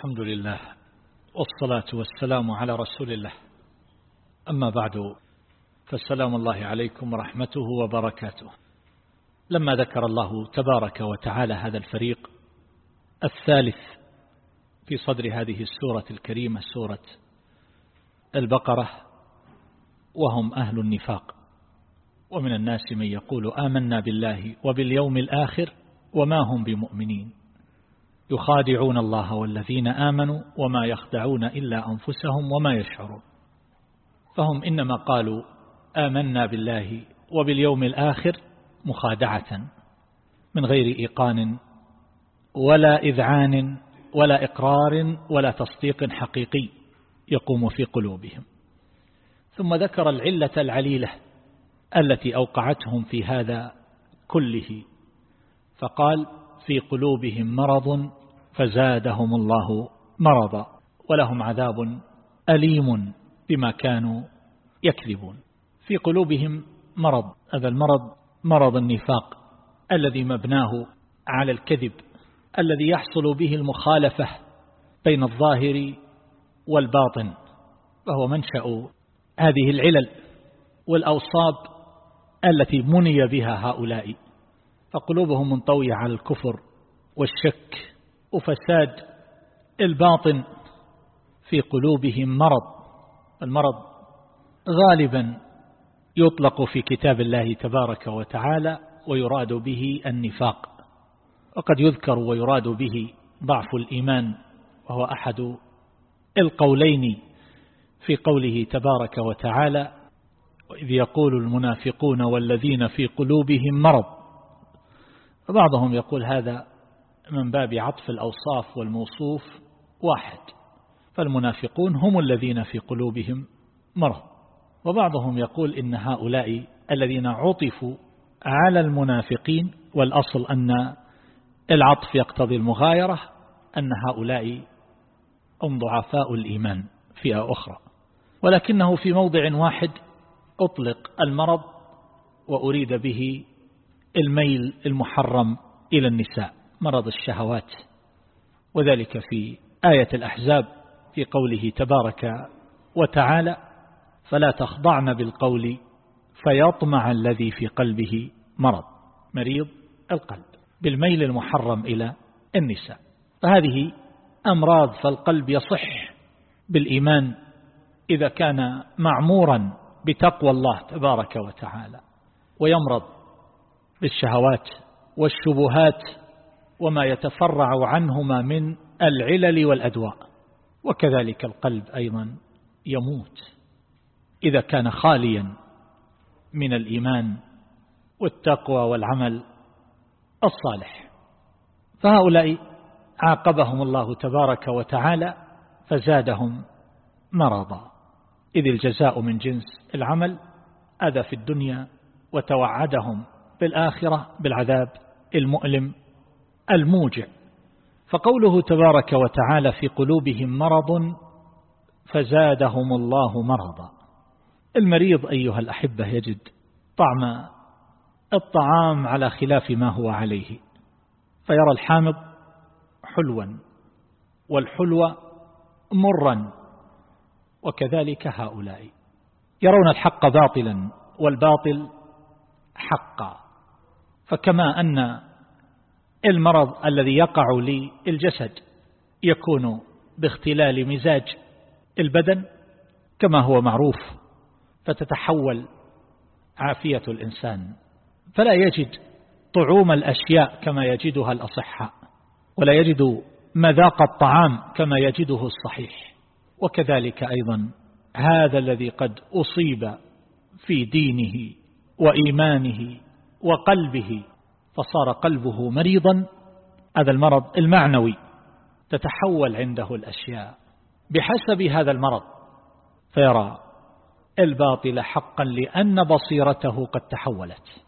الحمد لله والصلاة والسلام على رسول الله. أما بعد فالسلام الله عليكم ورحمته وبركاته. لما ذكر الله تبارك وتعالى هذا الفريق الثالث في صدر هذه السورة الكريمة سورة البقرة وهم أهل النفاق. ومن الناس من يقول آمنا بالله وباليوم الآخر وما هم بمؤمنين. يخادعون الله والذين آمنوا وما يخدعون إلا أنفسهم وما يشعرون. فهم إنما قالوا آمنا بالله وباليوم الآخر مخادعة من غير إيقان ولا إذعان ولا إقرار ولا تصديق حقيقي يقوم في قلوبهم. ثم ذكر العلة العليلة التي أوقعتهم في هذا كله فقال في قلوبهم مرض فزادهم الله مرضا ولهم عذاب أليم بما كانوا يكذبون. في قلوبهم مرض هذا المرض مرض النفاق الذي مبناه على الكذب الذي يحصل به المخالفة بين الظاهر والباطن وهو منشأ هذه العلل والأوصاب التي مني بها هؤلاء. فقلوبهم منطوية على الكفر والشك وفساد الباطن في قلوبهم مرض المرض غالبا يطلق في كتاب الله تبارك وتعالى ويراد به النفاق. وقد يذكر ويراد به ضعف الإيمان وهو أحد القولين في قوله تبارك وتعالى وإذ يقول المنافقون والذين في قلوبهم مرض فبعضهم يقول هذا من باب عطف الأوصاف والموصوف واحد فالمنافقون هم الذين في قلوبهم مرض وبعضهم يقول إن هؤلاء الذين عطفوا على المنافقين والأصل أن العطف يقتضي المغايرة أن هؤلاء هم ضعفاء الإيمان فئة أخرى. ولكنه في موضع واحد أطلق المرض وأريد به الميل المحرم إلى النساء. مرض الشهوات وذلك في آية الأحزاب في قوله تبارك وتعالى فلا تخضعن بالقول فيطمع الذي في قلبه مرض مريض القلب بالميل المحرم إلى النساء. فهذه أمراض فالقلب يصح بالإيمان إذا كان معمورا بتقوى الله تبارك وتعالى ويمرض بالشهوات والشبهات وما يتفرع عنهما من العلل والأدواء. وكذلك القلب أيضا يموت إذا كان خاليا من الإيمان والتقوى والعمل الصالح. فهؤلاء عاقبهم الله تبارك وتعالى فزادهم مرضا. إذ الجزاء من جنس العمل أذى في الدنيا وتوعدهم بالآخرة بالعذاب المؤلم الموجع. فقوله تبارك وتعالى في قلوبهم مرض فزادهم الله مرضا. المريض أيها الأحبة يجد طعم الطعام على خلاف ما هو عليه فيرى الحامض حلوا والحلو مرا وكذلك هؤلاء. يرون الحق باطلا والباطل حقا. فكما أن المرض الذي يقع للجسد يكون باختلال مزاج البدن كما هو معروف فتتحول عافية الإنسان. فلا يجد طعوم الأشياء كما يجدها الأصحاء ولا يجد مذاق الطعام كما يجده الصحيح. وكذلك أيضا هذا الذي قد أصيب في دينه وإيمانه وقلبه فصار قلبه مريضا. هذا المرض المعنوي تتحول عنده الأشياء. بحسب هذا المرض فيرى الباطل حقا لأن بصيرته قد تحولت.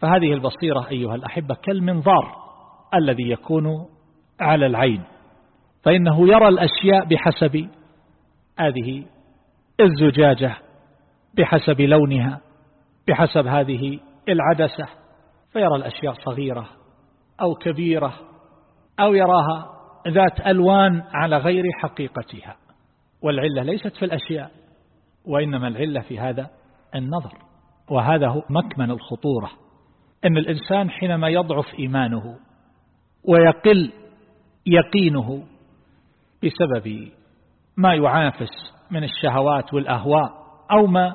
فهذه البصيرة أيها الأحبة كالمنظار الذي يكون على العين. فإنه يرى الأشياء بحسب هذه الزجاجة بحسب لونها بحسب هذه العدسة. فيرى الأشياء صغيرة أو كبيرة أو يراها ذات ألوان على غير حقيقتها. والعلة ليست في الأشياء وإنما العلة في هذا النظر. وهذا هو مكمن الخطورة. أن الإنسان حينما يضعف إيمانه ويقل يقينه بسبب ما يعافس من الشهوات والأهواء أو ما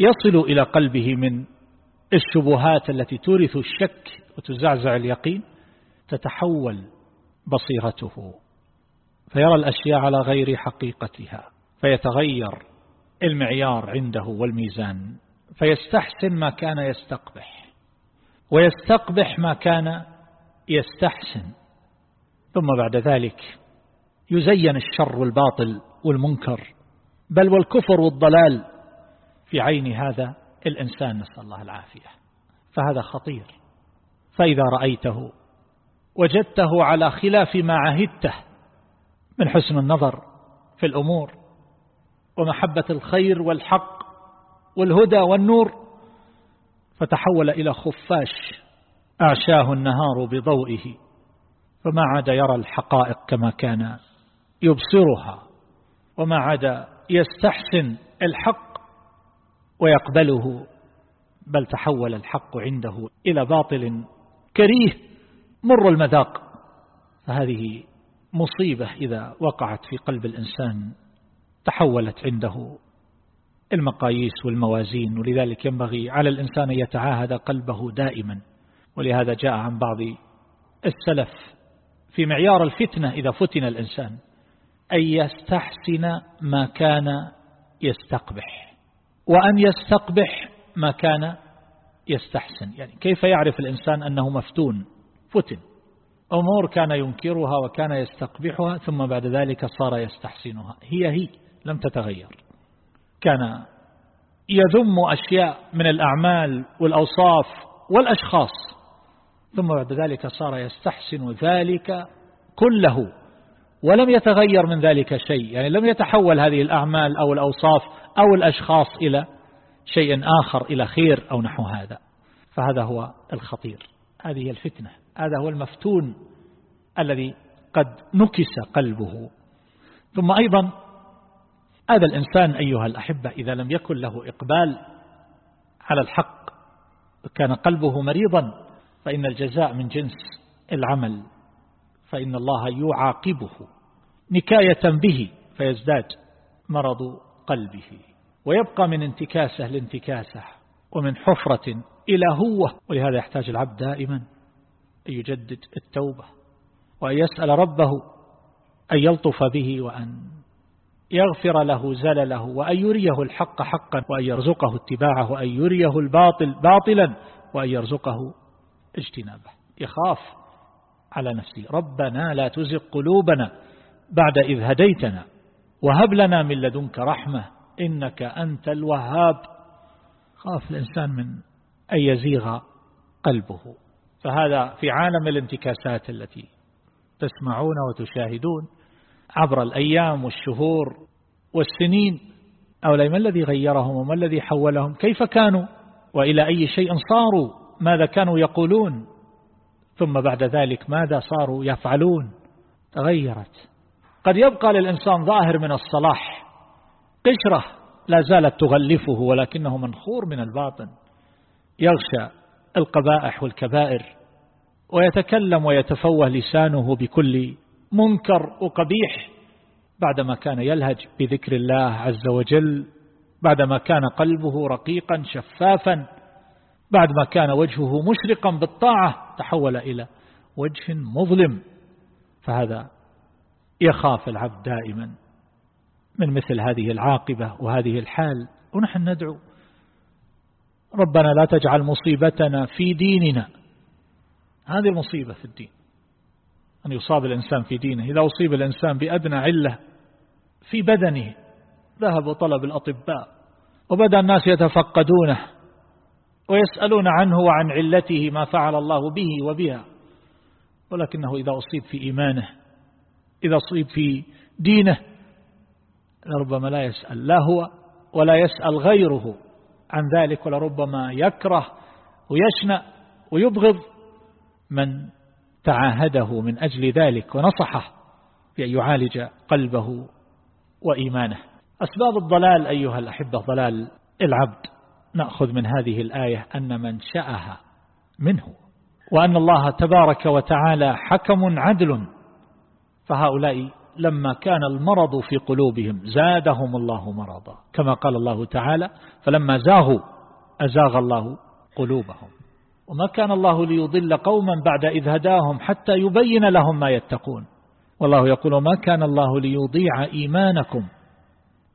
يصل إلى قلبه من الشبهات التي تورث الشك وتزعزع اليقين تتحول بصيرته فيرى الأشياء على غير حقيقتها فيتغير المعيار عنده والميزان فيستحسن ما كان يستقبح ويستقبح ما كان يستحسن. ثم بعد ذلك يزين الشر والباطل والمنكر بل والكفر والضلال في عين هذا الإنسان نسأل الله العافية. فهذا خطير. فإذا رأيته وجدته على خلاف ما عهدته من حسن النظر في الأمور ومحبة الخير والحق والهدى والنور فتحول إلى خفاش أعشاه النهار بضوئه فما عاد يرى الحقائق كما كان يبصرها وما عاد يستحسن الحق ويقبله بل تحول الحق عنده إلى باطل كريه مر المذاق. فهذه مصيبة إذا وقعت في قلب الإنسان تحولت عنده. المقاييس والموازين ولذلك ينبغي على الإنسان أن يتعاهد قلبه دائما. ولهذا جاء عن بعض السلف في معيار الفتنة إذا فتن الإنسان أن يستحسن ما كان يستقبح. وأن يستقبح ما كان يستحسن. يعني كيف يعرف الإنسان أنه مفتون؟ فتن. أمور كان ينكرها وكان يستقبحها ثم بعد ذلك صار يستحسنها. هي هي لم تتغير. كان يذم أشياء من الأعمال والأوصاف والأشخاص ثم بعد ذلك صار يستحسن ذلك كله. ولم يتغير من ذلك شيء يعني لم يتحول هذه الأعمال أو الأوصاف أو الأشخاص إلى شيء آخر إلى خير أو نحو هذا. فهذا هو الخطير. هذه الفتنة. هذا هو المفتون الذي قد نكس قلبه. ثم أيضا هذا الإنسان أيها الأحبة إذا لم يكن له إقبال على الحق كان قلبه مريضا فإن الجزاء من جنس العمل. فإن الله يعاقبه نكاية به فيزداد مرض قلبه ويبقى من انتكاسه لانتكاسه ومن حفرة إلى هو ولهذا يحتاج العبد دائما أن يجدد التوبة وأن يسأل ربه أن يلطف به وأن يغفر له زلله وأن يريه الحق حقا وأن يرزقه اتباعه وأن يريه الباطل باطلا وأن يرزقه اجتنابه. يخاف على نفسه ربنا لا تزغ قلوبنا بعد إذ هديتنا. وهب لنا من لدنك رحمة إنك أنت الوهاب. خاف الإنسان من أن يزيغ قلبه. فهذا في عالم الانتكاسات التي تسمعون وتشاهدون عبر الأيام والشهور والسنين. أولا ما الذي غيرهم وما الذي حولهم؟ كيف كانوا؟ وإلى أي شيء صاروا؟ ماذا كانوا يقولون؟ ثم بعد ذلك ماذا صاروا يفعلون؟ تغيرت. قد يبقى للإنسان ظاهر من الصلاح. قشرة لا زالت تغلفه ولكنه منخور من الباطن. يغشى القبائح والكبائر ويتكلم ويتفوه لسانه بكل منكر وقبيح بعدما كان يلهج بذكر الله عز وجل بعدما كان قلبه رقيقا شفافا بعدما كان وجهه مشرقا بالطاعة تحول إلى وجه مظلم. فهذا يخاف العبد دائما من مثل هذه العاقبة وهذه الحال. ونحن ندعو ربنا لا تجعل مصيبتنا في ديننا. هذه المصيبة في الدين أن يصاب الإنسان في دينه. إذا أصيب الإنسان بأدنى علة في بدنه ذهب وطلب الأطباء. وبدأ الناس يتفقدونه. ويسألون عنه وعن علته ما فعل الله به وبها. ولكنه إذا أصيب في إيمانه إذا أصيب في دينه لربما لا يسأل لا هو ولا يسأل غيره عن ذلك ولربما يكره ويشنأ ويبغض من تعاهده من أجل ذلك ونصحه بأن يعالج قلبه وإيمانه. أسباب الضلال أيها الأحبة ضلال العبد. نأخذ من هذه الآية أن من شاءها منه وأن الله تبارك وتعالى حكم عدل. فهؤلاء لما كان المرض في قلوبهم زادهم الله مرضا كما قال الله تعالى فلما زاغوا أزاغ الله قلوبهم وما كان الله ليضل قوما بعد إذ هداهم حتى يبين لهم ما يتقون. والله يقول ما كان الله ليضيع إيمانكم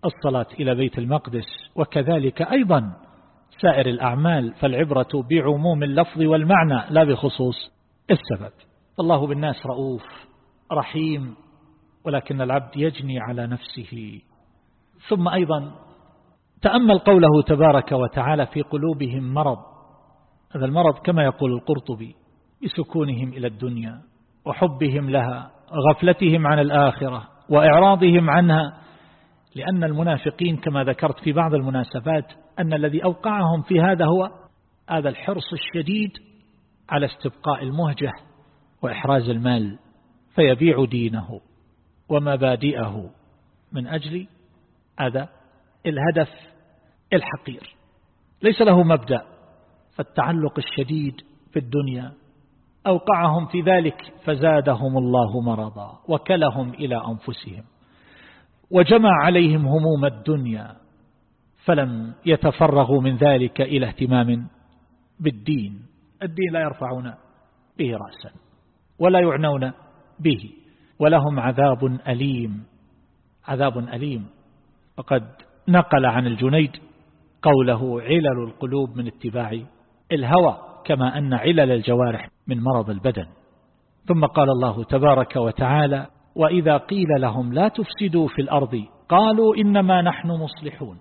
الصلاة إلى بيت المقدس وكذلك أيضا سائر الأعمال فالعبرة بعموم اللفظ والمعنى لا بخصوص السبب. الله بالناس رؤوف رحيم ولكن العبد يجني على نفسه. ثم أيضا تأمل قوله تبارك وتعالى في قلوبهم مرض. هذا المرض كما يقول القرطبي بسكونهم إلى الدنيا وحبهم لها غفلتهم عن الآخرة وإعراضهم عنها لأن المنافقين كما ذكرت في بعض المناسبات أن الذي أوقعهم في هذا هو هذا الحرص الشديد على استبقاء المهجة وإحراز المال فيبيع دينه ومبادئه من أجل هذا الهدف الحقير. ليس له مبدأ فالتعلق الشديد في الدنيا أوقعهم في ذلك فزادهم الله مرضا وكلهم إلى أنفسهم. وجمع عليهم هموم الدنيا فلم يتفرغوا من ذلك إلى اهتمام بالدين. الدين لا يرفعون به رأسا ولا يعنون به ولهم عذاب أليم عذاب أليم. وقد نقل عن الجنيد قوله علل القلوب من اتباع الهوى كما أن علل الجوارح من مرض البدن. ثم قال الله تبارك وتعالى وإذا قيل لهم لا تفسدوا في الأرض قالوا إنما نحن مصلحون.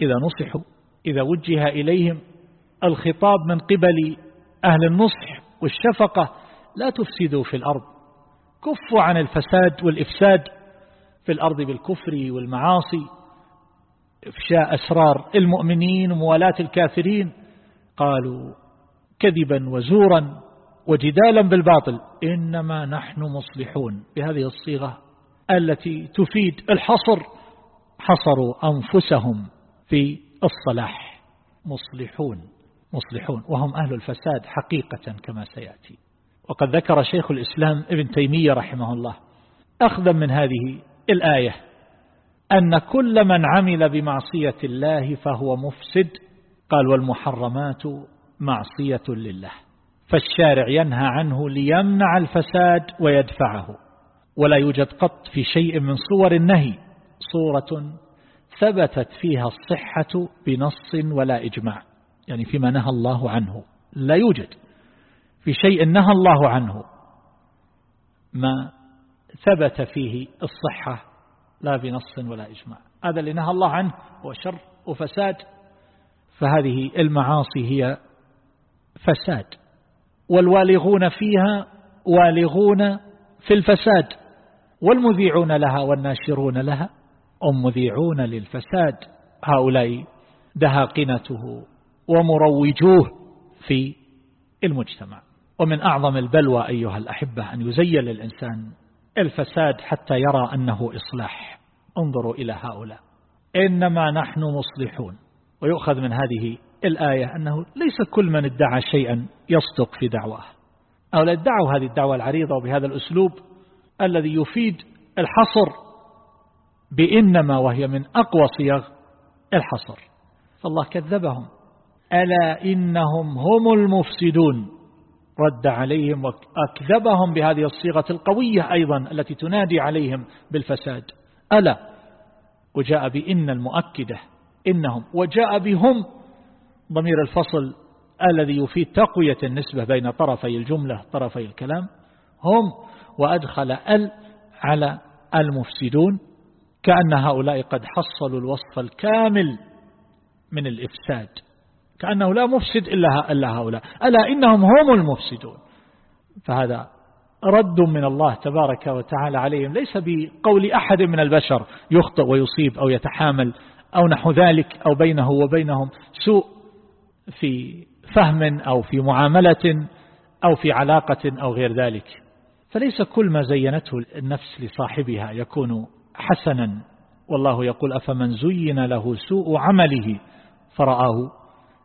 إذا نصحوا إذا وجه إليهم الخطاب من قبل أهل النصح والشفقة لا تفسدوا في الأرض. كفوا عن الفساد والإفساد في الأرض بالكفر والمعاصي إفشاء أسرار المؤمنين وموالاة الكافرين. قالوا كذبا وزورا وجدالا بالباطل. إنما نحن مصلحون. بهذه الصيغة التي تفيد الحصر حصروا أنفسهم في الصلاح. مصلحون مصلحون وهم أهل الفساد حقيقة كما سيأتي. وقد ذكر شيخ الإسلام ابن تيمية رحمه الله أخذا من هذه الآية أن كل من عمل بمعصية الله فهو مفسد. قال والمحرمات معصية لله. فالشارع ينهى عنه ليمنع الفساد ويدفعه. ولا يوجد قط في شيء من صور النهي. صورة ثبتت فيها الصحة بنص ولا إجماع. يعني فيما نهى الله عنه. لا يوجد في شيء نهى الله عنه. ما ثبت فيه الصحة لا بنص ولا إجماع. هذا اللي نهى الله عنه. هو شر وفساد. فهذه المعاصي هي فساد. والوالغون فيها والغون في الفساد والمذيعون لها والناشرون لها هم مذيعون للفساد. هؤلاء دهاقنته ومروجوه في المجتمع. ومن أعظم البلوى أيها الأحبة أن يزين للإنسان الفساد حتى يرى أنه إصلاح. انظروا إلى هؤلاء. إنما نحن مصلحون. ويؤخذ من هذه الآية أنه ليس كل من ادعى شيئا يصدق في دعواه. أو ادعوا هذه الدعوة العريضة وبهذا الأسلوب الذي يفيد الحصر بإنما وهي من أقوى صيغ الحصر. فالله كذبهم. ألا إنهم هم المفسدون. رد عليهم وأكذبهم بهذه الصيغة القوية أيضا التي تنادي عليهم بالفساد. ألا وجاء بإن المؤكدة إنهم وجاء بهم ضمير الفصل الذي يفيد تقوية النسبة بين طرفي الجملة طرفي الكلام هم وأدخل ال على المفسدون كأن هؤلاء قد حصلوا الوصف الكامل من الإفساد. كأنه لا مفسد إلا, هؤلاء. ألا إنهم هم المفسدون؟ فهذا رد من الله تبارك وتعالى عليهم ليس بقول أحد من البشر يخطئ ويصيب أو يتحامل أو نحو ذلك أو بينه وبينهم سوء. في فهم أو في معاملة أو في علاقة أو غير ذلك. فليس كل ما زينته النفس لصاحبها يكون حسنا. والله يقول أفمن زين له سوء عمله فرآه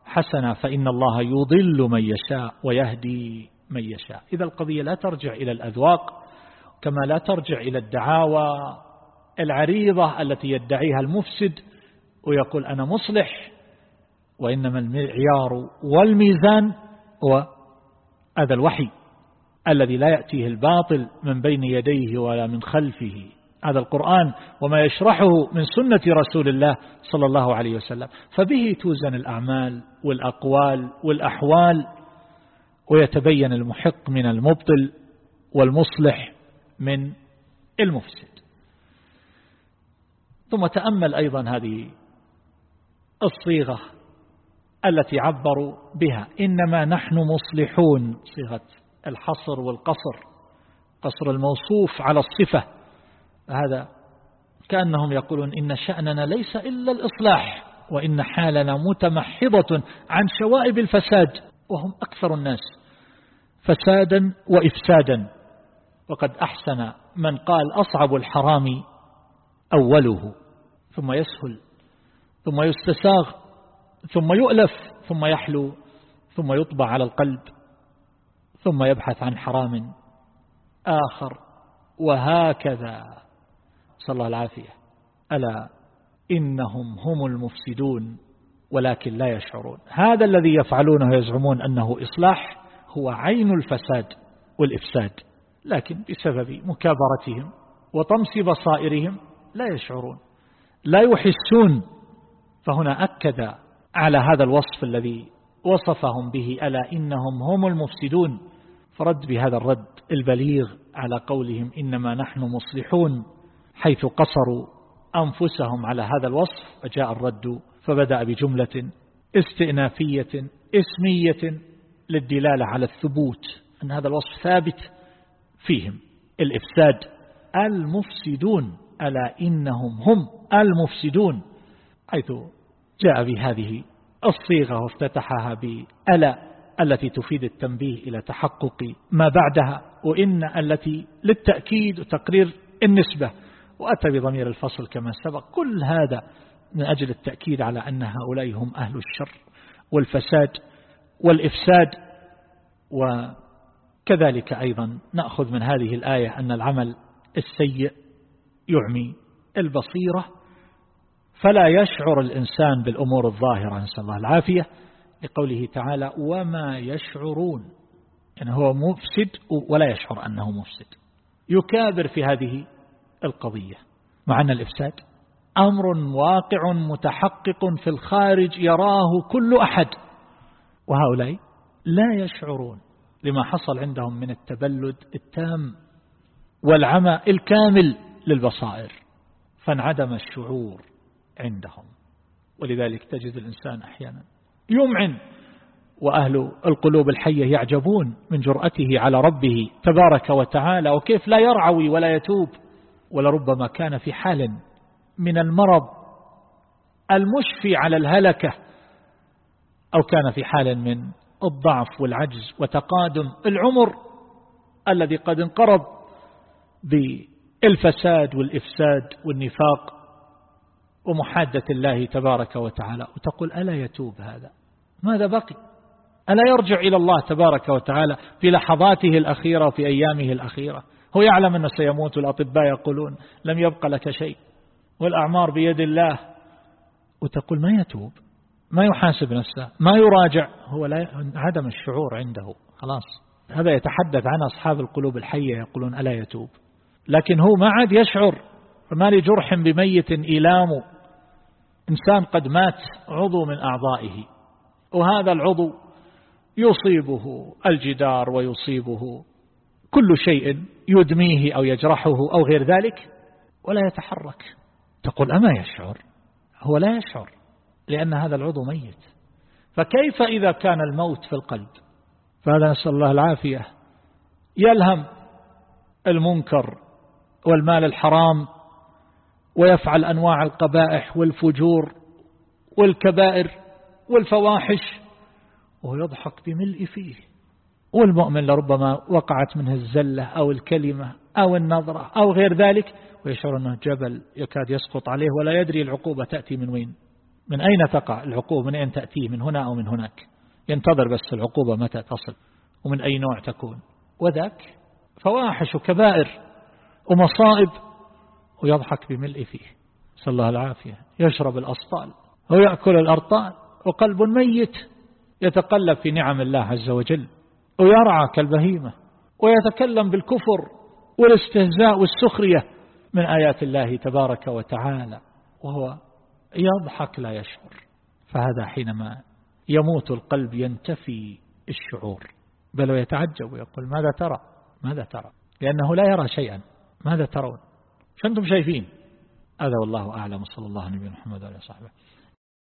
حسنا فإن الله يضل من يشاء ويهدي من يشاء. إذا القضية لا ترجع إلى الأذواق كما لا ترجع إلى الدعاوى العريضة التي يدعيها المفسد ويقول أنا مصلح وإنما المعيار والميزان هو هذا الوحي الذي لا يأتيه الباطل من بين يديه ولا من خلفه. هذا القرآن وما يشرحه من سنة رسول الله صلى الله عليه وسلم. فبه توزن الأعمال والأقوال والأحوال ويتبين المحق من المبطل والمصلح من المفسد. ثم تأمل أيضا هذه الصيغة التي عبروا بها. إنما نحن مصلحون. صيغة الحصر والقصر. قصر الموصوف على الصفة. هذا كأنهم يقولون إن شأننا ليس إلا الإصلاح وإن حالنا متمحضة عن شوائب الفساد وهم أكثر الناس فسادا وإفسادا. وقد أحسن من قال أصعب الحرام أوله ثم يسهل ثم يستساغ ثم يؤلف ثم يحلو ثم يطبع على القلب ثم يبحث عن حرام آخر. وهكذا. صلى الله العافية. ألا إنهم هم المفسدون ولكن لا يشعرون. هذا الذي يفعلونه يزعمون أنه إصلاح هو عين الفساد والإفساد. لكن بسبب مكابرتهم وطمس بصائرهم لا يشعرون. لا يحسون. فهنا أكد على هذا الوصف الذي وصفهم به ألا إنهم هم المفسدون؟ فرد بهذا الرد البليغ على قولهم إنما نحن مصلحون حيث قصروا أنفسهم على هذا الوصف فجاء الرد فبدأ بجملة استئنافية اسمية للدلالة على الثبوت أن هذا الوصف ثابت فيهم. الإفساد المفسدون ألا إنهم هم المفسدون؟ حيث جاء بهذه الصيغة وافتتحها بألا التي تفيد التنبيه إلى تحقق ما بعدها وإن التي للتأكيد وتقرير النسبة. وأتى بضمير الفصل كما سبق. كل هذا من أجل التأكيد على أن هؤلاء هم أهل الشر والفساد والإفساد. وكذلك أيضا نأخذ من هذه الآية أن العمل السيء يعمي البصيرة. فلا يشعر الإنسان بالأمور الظاهرة نسأل الله العافية لقوله تعالى وما يشعرون يعني هو مفسد ولا يشعر أنه مفسد. يكابر في هذه القضية. مع أن الإفساد أمر واقع متحقق في الخارج يراه كل أحد. وهؤلاء لا يشعرون لما حصل عندهم من التبلد التام والعمى الكامل للبصائر. فانعدم الشعور. عندهم. ولذلك تجد الإنسان أحيانا يمعن وأهل القلوب الحية يعجبون من جرأته على ربه تبارك وتعالى وكيف لا يرعوي ولا يتوب ولربما كان في حال من المرض المشفي على الهلكة أو كان في حال من الضعف والعجز وتقادم العمر الذي قد انقرض بإلفساد والإفساد والنفاق. ومحادة الله تبارك وتعالى. وتقول ألا يتوب هذا؟ ماذا بقي؟ ألا يرجع إلى الله تبارك وتعالى في لحظاته الأخيرة وفي أيامه الأخيرة؟ هو يعلم أنه سيموت الأطباء يقولون لم يبقى لك شيء والأعمار بيد الله. وتقول ما يتوب؟ ما يحاسب نفسه؟ ما يراجع؟ هو لا عدم الشعور عنده خلاص. هذا يتحدث عن أصحاب القلوب الحية يقولون ألا يتوب؟ لكن هو ما عاد يشعر فما لجرح بميت إيلام إنسان قد مات عضو من أعضائه وهذا العضو يصيبه الجدار ويصيبه كل شيء يدميه أو يجرحه أو غير ذلك ولا يتحرك. تقول أما يشعر؟ هو لا يشعر لأن هذا العضو ميت. فكيف إذا كان الموت في القلب؟ فهذا نسأل الله العافية. يلهم المنكر والمال الحرام ويفعل أنواع القبائح والفجور والكبائر والفواحش ويضحك بملء فيه. والمؤمن لربما وقعت منه الزلة أو الكلمة أو النظرة أو غير ذلك ويشعر أنه جبل يكاد يسقط عليه ولا يدري العقوبة تأتي من وين من أين تقع العقوبة من أين تأتيه من هنا أو من هناك. ينتظر بس العقوبة متى تصل ومن أي نوع تكون. وذاك فواحش وكبائر ومصائب ويضحك بملء فيه. صلى الله العافية. يشرب الأسطال ويأكل الأرطال وقلب ميت يتقلب في نعم الله عز وجل. ويرعى كالبهيمة. ويتكلم بالكفر والاستهزاء والسخرية من آيات الله تبارك وتعالى. وهو يضحك لا يشعر. فهذا حينما يموت القلب ينتفي الشعور. بل ويتعجب ويقول ماذا ترى؟ ماذا ترى؟ لأنه لا يرى شيئا. ماذا ترون؟ شو أنتم شايفين؟ هذا والله أعلم صلى الله عليه محمد وعلى صحبه